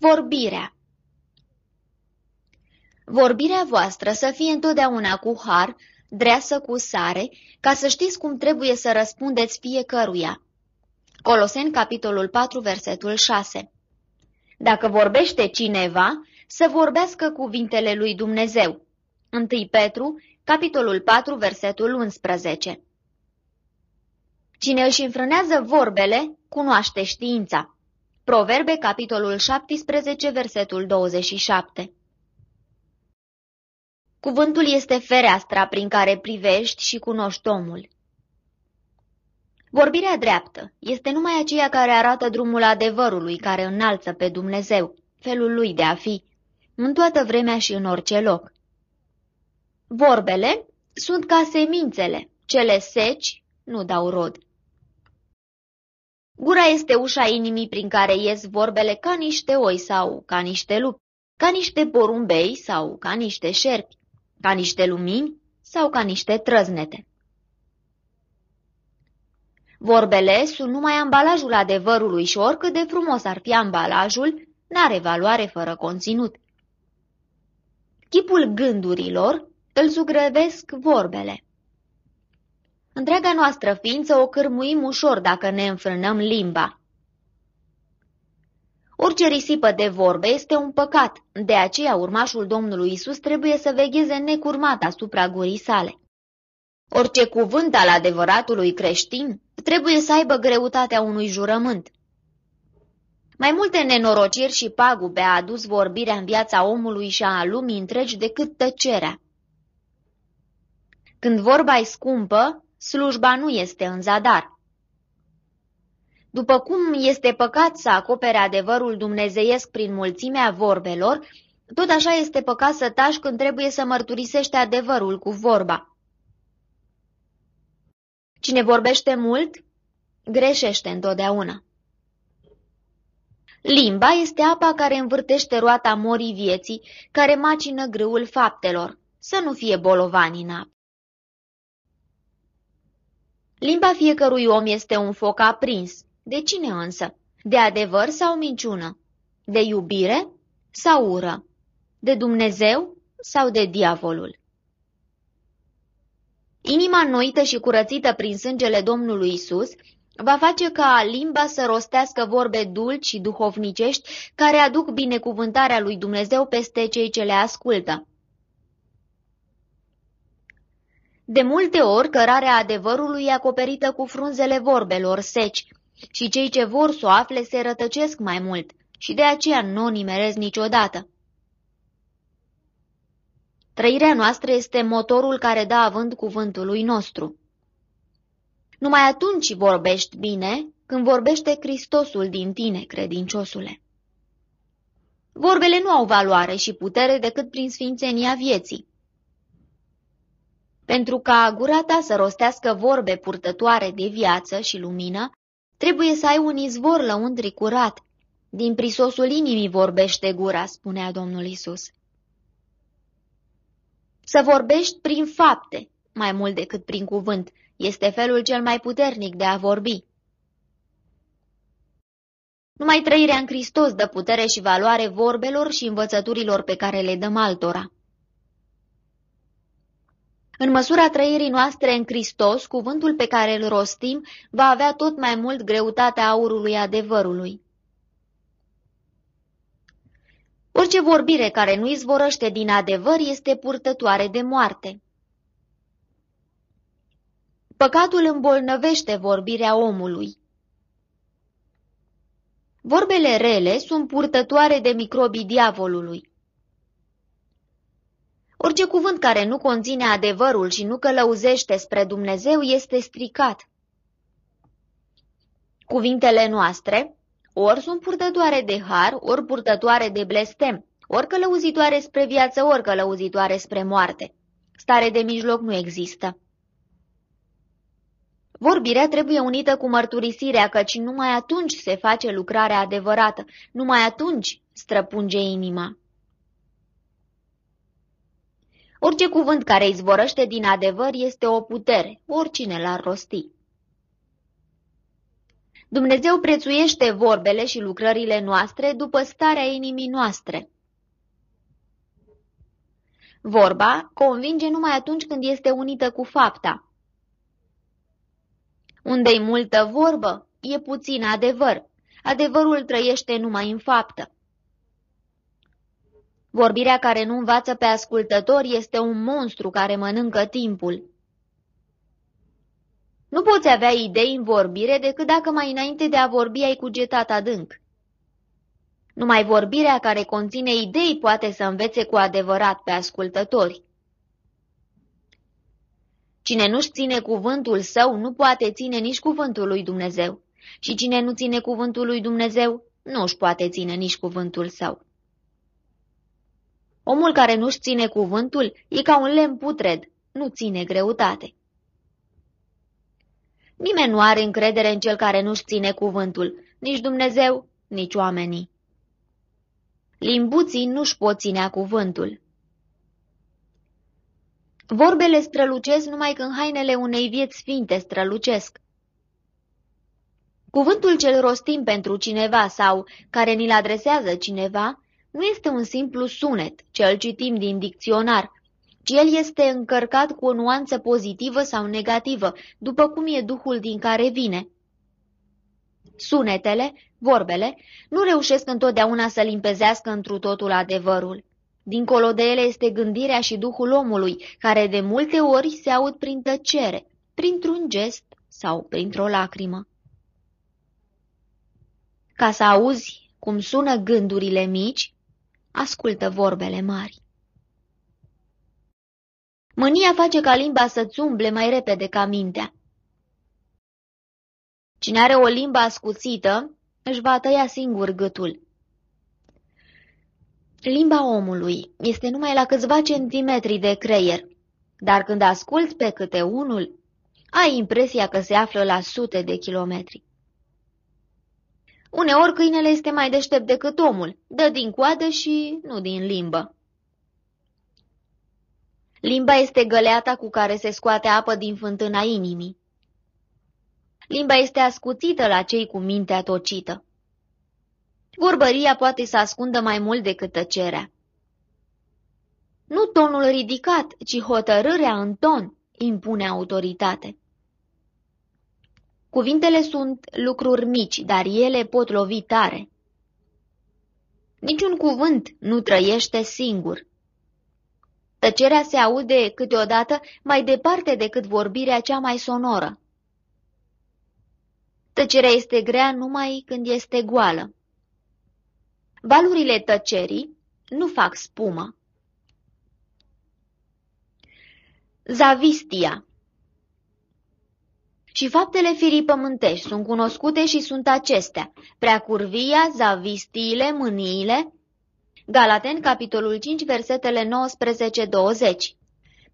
Vorbirea Vorbirea voastră să fie întotdeauna cu har, dreasă cu sare, ca să știți cum trebuie să răspundeți fiecăruia. Coloseni, capitolul 4, versetul 6 Dacă vorbește cineva, să vorbească cuvintele lui Dumnezeu. 1 Petru, capitolul 4, versetul 11 Cine își înfrânează vorbele, cunoaște știința. Proverbe, capitolul 17, versetul 27 Cuvântul este fereastra prin care privești și cunoști omul. Vorbirea dreaptă este numai aceea care arată drumul adevărului, care înalță pe Dumnezeu, felul lui de a fi, în toată vremea și în orice loc. Vorbele sunt ca semințele, cele seci nu dau rod. Gura este ușa inimii prin care ies vorbele ca niște oi sau ca niște lupi, ca niște porumbei sau ca niște șerpi, ca niște lumini sau ca niște trăznete. Vorbele sunt numai ambalajul adevărului și oricât de frumos ar fi ambalajul, n-are valoare fără conținut. Chipul gândurilor îl zugrăvesc vorbele. Întreaga noastră ființă o cârmuim ușor dacă ne înfrânăm limba. Orice risipă de vorbe este un păcat, de aceea urmașul Domnului Isus trebuie să vegheze necurmat asupra gurii sale. Orice cuvânt al adevăratului creștin trebuie să aibă greutatea unui jurământ. Mai multe nenorociri și pagube a adus vorbirea în viața omului și a lumii întregi decât tăcerea. Când vorba e scumpă, slujba nu este în zadar. După cum este păcat să acopere adevărul dumnezeiesc prin mulțimea vorbelor, tot așa este păcat să tași când trebuie să mărturisești adevărul cu vorba. Cine vorbește mult, greșește întotdeauna. Limba este apa care învârtește roata morii vieții, care macină grâul faptelor, să nu fie bolovani în apă. Limba fiecărui om este un foc aprins. De cine însă? De adevăr sau minciună? De iubire sau ură? De Dumnezeu sau de diavolul? Inima noită și curățită prin sângele Domnului Isus va face ca limba să rostească vorbe dulci și duhovnicești care aduc binecuvântarea lui Dumnezeu peste cei ce le ascultă. De multe ori, cărarea adevărului e acoperită cu frunzele vorbelor seci și cei ce vor să o afle se rătăcesc mai mult și de aceea nu o nimerez niciodată. Trăirea noastră este motorul care dă avânt cuvântului nostru. Numai atunci vorbești bine când vorbește Hristosul din tine, credinciosule. Vorbele nu au valoare și putere decât prin sfințenia vieții. Pentru ca gura ta să rostească vorbe purtătoare de viață și lumină, trebuie să ai un izvor lăuntri curat. Din prisosul inimii vorbește gura, spunea Domnul Isus. Să vorbești prin fapte, mai mult decât prin cuvânt, este felul cel mai puternic de a vorbi. Numai trăirea în Hristos dă putere și valoare vorbelor și învățăturilor pe care le dăm altora. În măsura trăirii noastre în Hristos, cuvântul pe care îl rostim va avea tot mai mult greutatea aurului adevărului. Orice vorbire care nu izvorăște din adevăr este purtătoare de moarte. Păcatul îmbolnăvește vorbirea omului. Vorbele rele sunt purtătoare de microbii diavolului. Orice cuvânt care nu conține adevărul și nu călăuzește spre Dumnezeu este stricat. Cuvintele noastre ori sunt purtătoare de har, ori purtătoare de blestem, ori călăuzitoare spre viață, ori călăuzitoare spre moarte. Stare de mijloc nu există. Vorbirea trebuie unită cu mărturisirea, căci numai atunci se face lucrarea adevărată, numai atunci străpunge inima. Orice cuvânt care izvorăște din adevăr este o putere, oricine l-ar rosti. Dumnezeu prețuiește vorbele și lucrările noastre după starea inimii noastre. Vorba convinge numai atunci când este unită cu fapta. Unde-i multă vorbă, e puțin adevăr. Adevărul trăiește numai în faptă. Vorbirea care nu învață pe ascultător este un monstru care mănâncă timpul. Nu poți avea idei în vorbire decât dacă mai înainte de a vorbi ai cugetat adânc. Numai vorbirea care conține idei poate să învețe cu adevărat pe ascultători. Cine nu-și ține cuvântul său, nu poate ține nici cuvântul lui Dumnezeu. Și cine nu ține cuvântul lui Dumnezeu, nu își poate ține nici cuvântul său. Omul care nu-și ține cuvântul e ca un lemn putred, nu ține greutate. Nimeni nu are încredere în cel care nu-și ține cuvântul, nici Dumnezeu, nici oamenii. Limbuții nu-și pot ținea cuvântul. Vorbele strălucesc numai când hainele unei vieți sfinte strălucesc. Cuvântul cel rostim pentru cineva sau care ni-l adresează cineva nu este un simplu sunet, ce îl citim din dicționar, ci el este încărcat cu o nuanță pozitivă sau negativă, după cum e duhul din care vine. Sunetele, vorbele, nu reușesc întotdeauna să limpezească întru totul adevărul. Dincolo de ele este gândirea și duhul omului, care de multe ori se aud prin tăcere, printr-un gest sau printr-o lacrimă. Ca să auzi cum sună gândurile mici, ascultă vorbele mari. Mânia face ca limba să-ți umble mai repede ca mintea. Cine are o limbă ascuțită, își va tăia singur gâtul. Limba omului este numai la câțiva centimetri de creier, dar când asculți pe câte unul, ai impresia că se află la sute de kilometri. Uneori câinele este mai deștept decât omul, dă din coadă și nu din limbă. Limba este găleata cu care se scoate apă din fântâna inimii. Limba este ascuțită la cei cu mintea tocită. Vorbăria poate să ascundă mai mult decât tăcerea. Nu tonul ridicat, ci hotărârea în ton impune autoritate. Cuvintele sunt lucruri mici, dar ele pot lovi tare. Niciun cuvânt nu trăiește singur. Tăcerea se aude câteodată mai departe decât vorbirea cea mai sonoră. Tăcerea este grea numai când este goală. Valurile tăcerii nu fac spumă. Zavistia și faptele firii pământești sunt cunoscute și sunt acestea, preacurvia, zavistiile, mâniile. Galaten, capitolul 5, versetele 19-20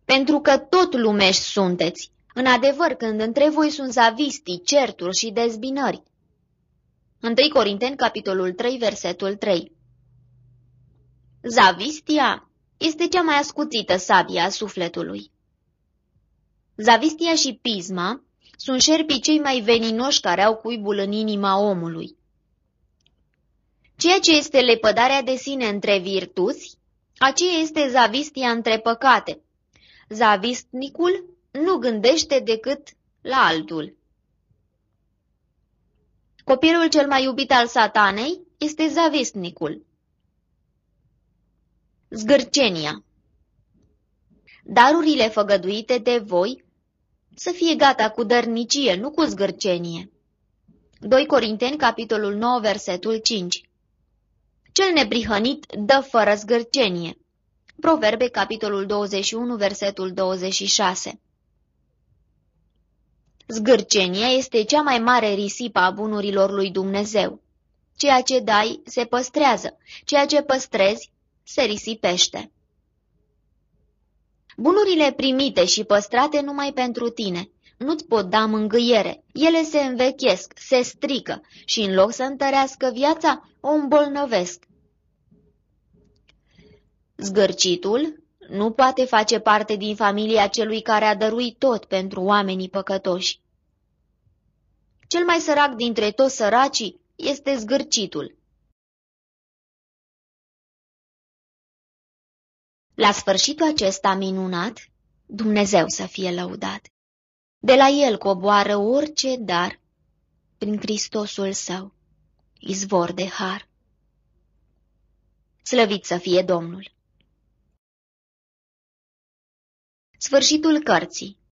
Pentru că tot lumești sunteți, în adevăr când între voi sunt zavistii, certuri și dezbinări. 1 Corinteni, capitolul 3, versetul 3 Zavistia este cea mai ascuțită sabie a sufletului. Zavistia și pisma sunt șerpii cei mai veninoși care au cuibul în inima omului. Ceea ce este lepădarea de sine între virtuți, aceea este zavistia între păcate. Zavistnicul nu gândește decât la altul. Copilul cel mai iubit al satanei este zavistnicul. Zgârcenia Darurile făgăduite de voi să fie gata cu dărnicie, nu cu zgârcenie. 2 Corinteni, capitolul 9, versetul 5 Cel neprihănit dă fără zgârcenie. Proverbe, capitolul 21, versetul 26 Zgârcenia este cea mai mare risipă a bunurilor lui Dumnezeu. Ceea ce dai se păstrează, ceea ce păstrezi se risipește. Bunurile primite și păstrate numai pentru tine nu-ți pot da mângâiere. Ele se învechesc, se strică și în loc să întărească viața, o îmbolnăvesc. Zgârcitul nu poate face parte din familia celui care a dăruit tot pentru oamenii păcătoși. Cel mai sărac dintre toți săracii este zgârcitul. La sfârșitul acesta minunat, Dumnezeu să fie lăudat. De la El coboară orice dar, prin Hristosul Său, izvor de har. Slăvit să fie Domnul! Sfârșitul cărții